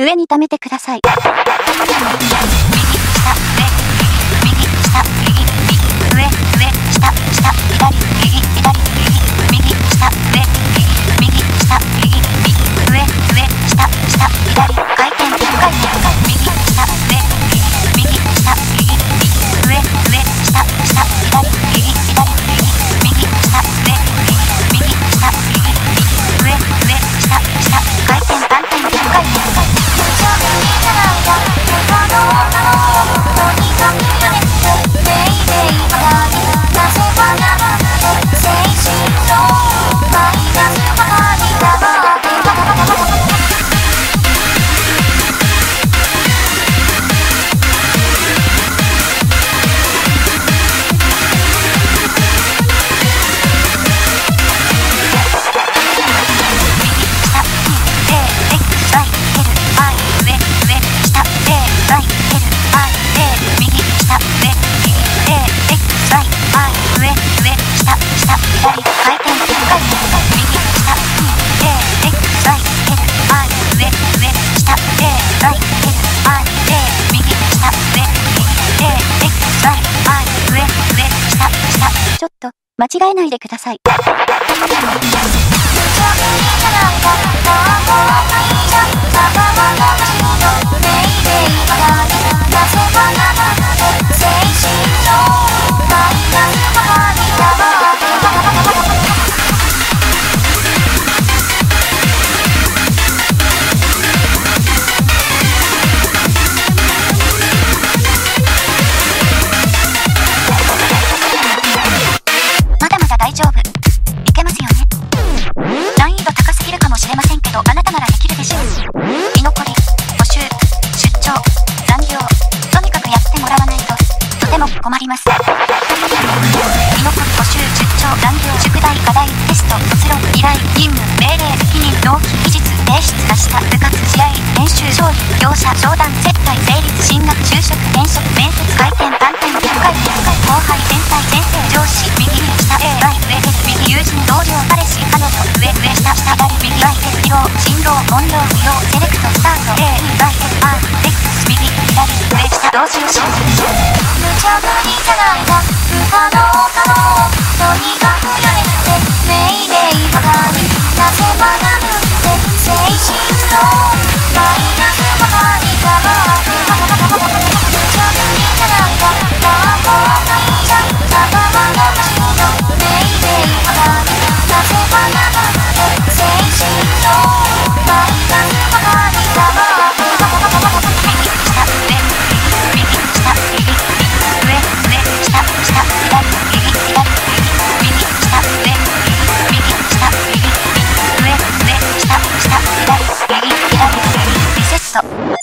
上に溜めてください。ちょっと、間違えないでください。困ります。居残り、募集、出張、残業、宿題、課題、テスト、卒論、依頼、任務、命令、責任、納期、期日、提出、出した、部活、試合、練習、勝利、業者、商談、接待、成立、進学、就職、転職、面接、回転、反転、1回、1回、後輩、先輩、先生、上司、右、下、A、Y、上、手、右、友人、同僚、彼氏、彼女、上、上、下、下、左、右、Y、手、疲労、進労、音量、不要、セレクト、スタート、A、Y、手、R、X、右、左、上、下、同時をし無茶いいじゃないか。した。